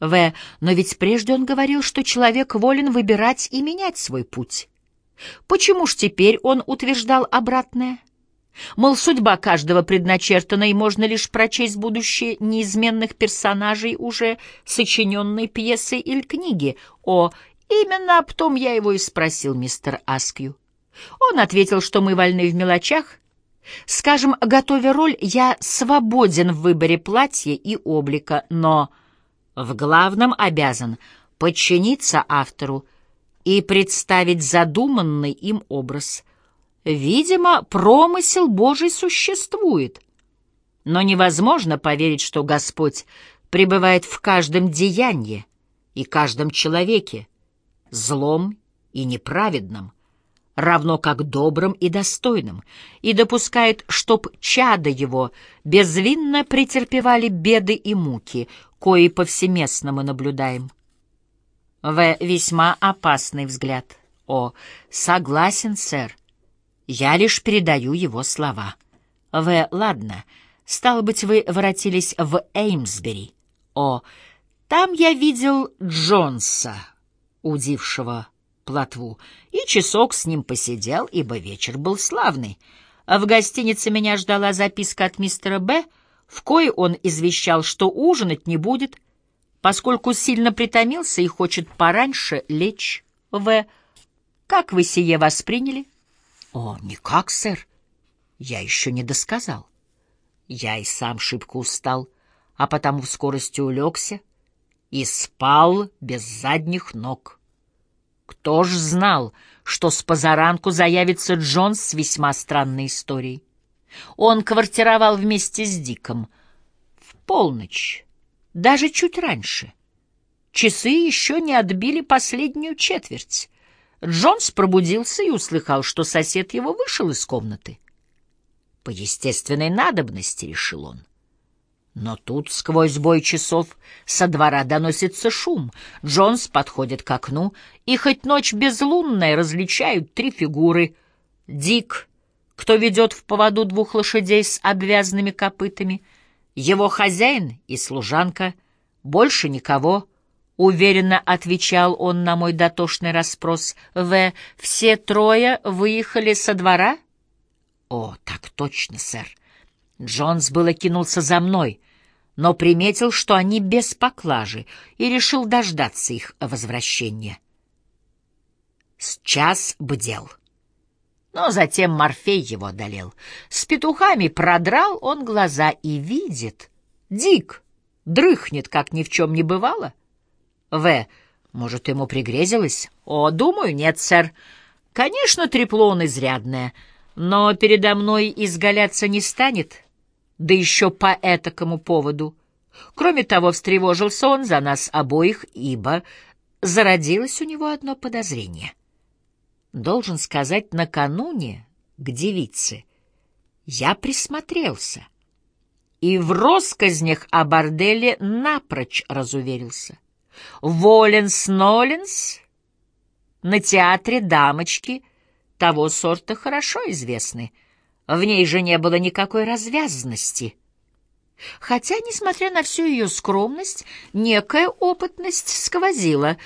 В. Но ведь прежде он говорил, что человек волен выбирать и менять свой путь. Почему ж теперь он утверждал обратное? Мол, судьба каждого предначертана, и можно лишь прочесть будущее неизменных персонажей уже сочиненной пьесы или книги. О, именно об том я его и спросил, мистер Аскью. Он ответил, что мы вольны в мелочах. Скажем, готовя роль, я свободен в выборе платья и облика, но в главном обязан подчиниться автору и представить задуманный им образ. Видимо, промысел Божий существует, но невозможно поверить, что Господь пребывает в каждом деянии и каждом человеке, злом и неправедном, равно как добрым и достойным, и допускает, чтоб чада его безвинно претерпевали беды и муки, кои повсеместно мы наблюдаем. В. Весьма опасный взгляд. О. Согласен, сэр. Я лишь передаю его слова. В. Ладно. Стало быть, вы воротились в Эймсбери. О. Там я видел Джонса, удившего плотву, и часок с ним посидел, ибо вечер был славный. В гостинице меня ждала записка от мистера Б., в кое он извещал, что ужинать не будет, поскольку сильно притомился и хочет пораньше лечь в... Как вы сие восприняли? О, никак, сэр. Я еще не досказал. Я и сам шибко устал, а потому в скорости улегся и спал без задних ног. Кто ж знал, что с позаранку заявится Джонс с весьма странной историей? Он квартировал вместе с Диком. В полночь, даже чуть раньше. Часы еще не отбили последнюю четверть. Джонс пробудился и услыхал, что сосед его вышел из комнаты. По естественной надобности, решил он. Но тут сквозь бой часов со двора доносится шум. Джонс подходит к окну, и хоть ночь безлунная, различают три фигуры. Дик, кто ведет в поводу двух лошадей с обвязанными копытами, его хозяин и служанка, больше никого. Уверенно отвечал он на мой дотошный расспрос. В. Все трое выехали со двора? О, так точно, сэр. Джонс было кинулся за мной — но приметил, что они без поклажи, и решил дождаться их возвращения. С час бдел. Но затем Морфей его одолел. С петухами продрал он глаза и видит. Дик дрыхнет, как ни в чем не бывало. В. Может, ему пригрезилось? О, думаю, нет, сэр. Конечно, трепло он изрядное, но передо мной изгаляться не станет да еще по этакому поводу. Кроме того, встревожился он за нас обоих, ибо зародилось у него одно подозрение. Должен сказать, накануне к девице я присмотрелся и в россказнях о борделе напрочь разуверился. Воленс-Ноленс на театре дамочки того сорта хорошо известны — в ней же не было никакой развязности. Хотя, несмотря на всю ее скромность, некая опытность сквозила.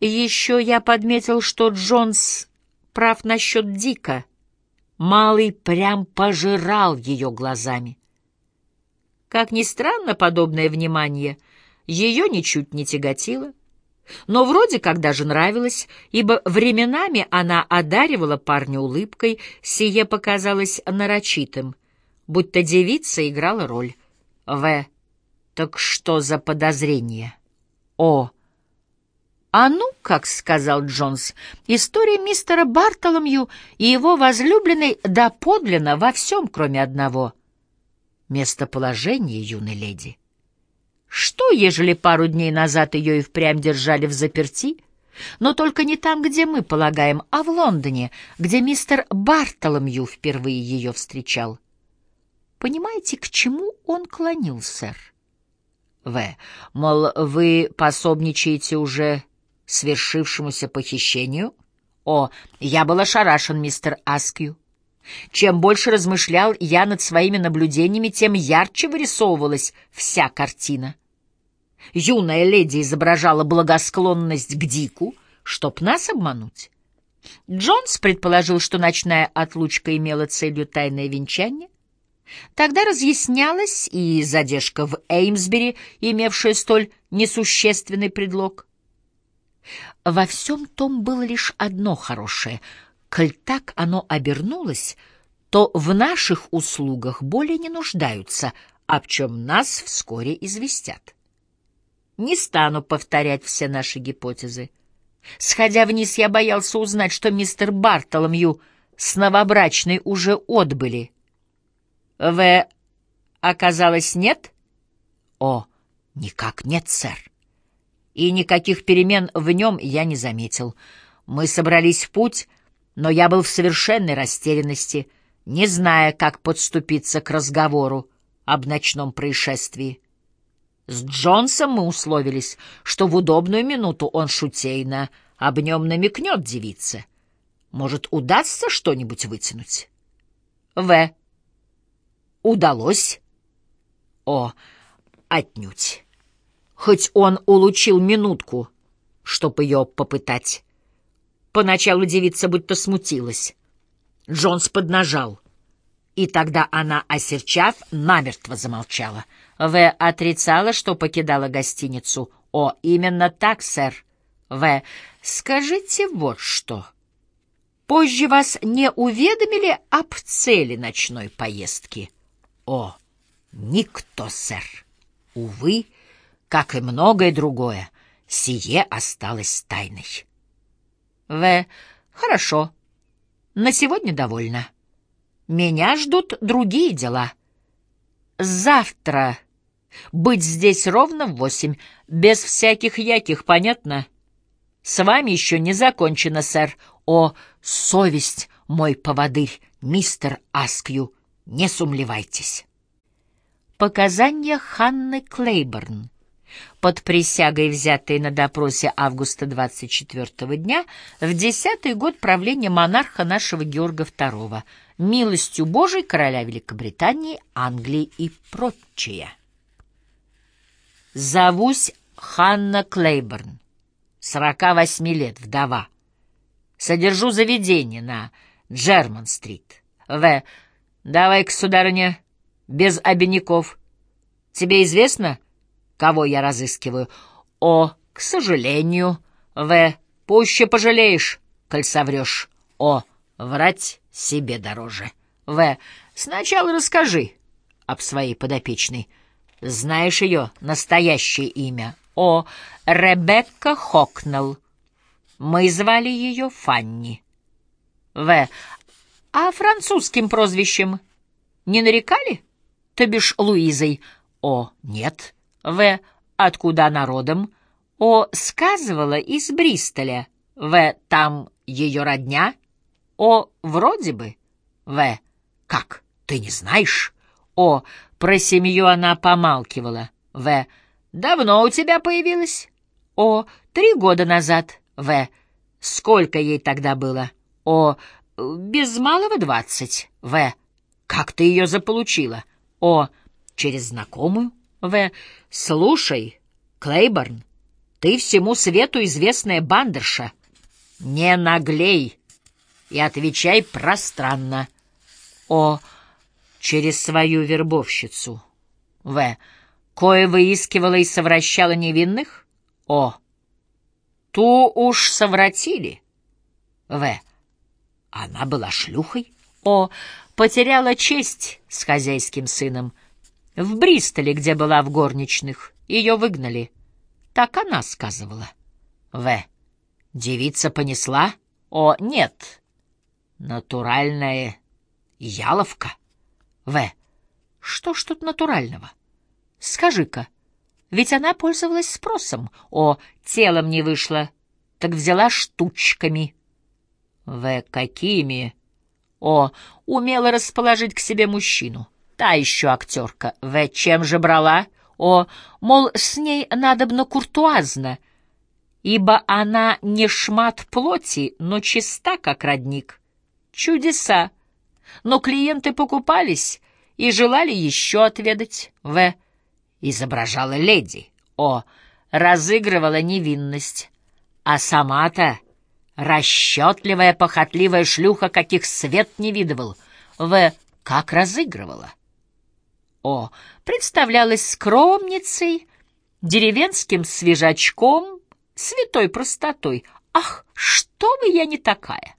Еще я подметил, что Джонс прав насчет Дика. Малый прям пожирал ее глазами. Как ни странно, подобное внимание ее ничуть не тяготило но вроде как даже нравилось, ибо временами она одаривала парня улыбкой, сие показалось нарочитым, будто девица играла роль. В. Так что за подозрение? О. «А ну, как сказал Джонс, история мистера Бартоломью и его возлюбленной доподлинна во всем, кроме одного — местоположения юной леди. Что, ежели пару дней назад ее и впрямь держали в заперти? Но только не там, где мы полагаем, а в Лондоне, где мистер Бартоломью впервые ее встречал. Понимаете, к чему он клонил, сэр? В. Мол, вы пособничаете уже свершившемуся похищению? О, я был ошарашен, мистер Аскью. Чем больше размышлял я над своими наблюдениями, тем ярче вырисовывалась вся картина. Юная леди изображала благосклонность к Дику, чтоб нас обмануть. Джонс предположил, что ночная отлучка имела целью тайное венчание. Тогда разъяснялась и задержка в Эймсбери, имевшая столь несущественный предлог. Во всем том было лишь одно хорошее. Коль так оно обернулось, то в наших услугах более не нуждаются, об чем нас вскоре известят. Не стану повторять все наши гипотезы. Сходя вниз, я боялся узнать, что мистер Бартоломью с новобрачной уже отбыли. В. Оказалось, нет? О, никак нет, сэр. И никаких перемен в нем я не заметил. Мы собрались в путь, но я был в совершенной растерянности, не зная, как подступиться к разговору об ночном происшествии. С Джонсом мы условились, что в удобную минуту он шутейно об нем намекнет девице. Может, удастся что-нибудь вытянуть? В. Удалось? О, отнюдь. Хоть он улучил минутку, чтоб ее попытать. Поначалу девица будто смутилась. Джонс поднажал. И тогда она, осерчав, намертво замолчала — в. отрицала, что покидала гостиницу. О, именно так, сэр. В. Скажите вот что. Позже вас не уведомили об цели ночной поездки? О, никто, сэр. Увы, как и многое другое, сие осталось тайной. В. Хорошо. На сегодня довольно. Меня ждут другие дела. Завтра быть здесь ровно в восемь, без всяких яких, понятно? С вами еще не закончено, сэр. О, совесть, мой поводырь, мистер Аскью, не сумлевайтесь. Показания Ханны Клейборн под присягой, взятой на допросе августа 24 дня, в десятый год правления монарха нашего Георга II, милостью Божией короля Великобритании, Англии и прочее. Зовусь Ханна Клейборн, 48 лет, вдова. Содержу заведение на Джерман-стрит. В. Давай-ка, сударыня, без обиняков. Тебе известно, кого я разыскиваю? О, к сожалению. В. Пуще пожалеешь, коль соврешь. О, врать себе дороже. В. Сначала расскажи об своей подопечной. Знаешь ее настоящее имя? О, Ребекка Хокнелл. Мы звали ее Фанни. В. А французским прозвищем не нарекали? То бишь Луизой. О, нет. В. Откуда она родом? О, сказывала из Бристоля. В. Там ее родня? О, вроде бы. В. Как, ты не знаешь? О, про семью она помалкивала. В. Давно у тебя появилась? О. Три года назад. В. Сколько ей тогда было? О. Без малого двадцать. В. Как ты ее заполучила? О. Через знакомую? В. Слушай, Клейборн, ты всему свету известная бандерша. Не наглей и отвечай пространно. О через свою вербовщицу. В. Кое выискивала и совращала невинных? О. Ту уж совратили. В. Она была шлюхой? О. Потеряла честь с хозяйским сыном. В Бристоле, где была в горничных, ее выгнали. Так она сказывала. В. Девица понесла? О, нет. Натуральная яловка. В. Что ж тут натурального? Скажи-ка, ведь она пользовалась спросом. О, телом не вышло, так взяла штучками. В. Какими? О, умела расположить к себе мужчину. Та еще актерка. В. Чем же брала? О, мол, с ней надобно куртуазно, ибо она не шмат плоти, но чиста, как родник. Чудеса! но клиенты покупались и желали еще отведать. В. Изображала леди. О. Разыгрывала невинность. А сама-то расчетливая, похотливая шлюха, каких свет не видывал. В. Как разыгрывала? О. Представлялась скромницей, деревенским свежачком, святой простотой. Ах, что бы я не такая!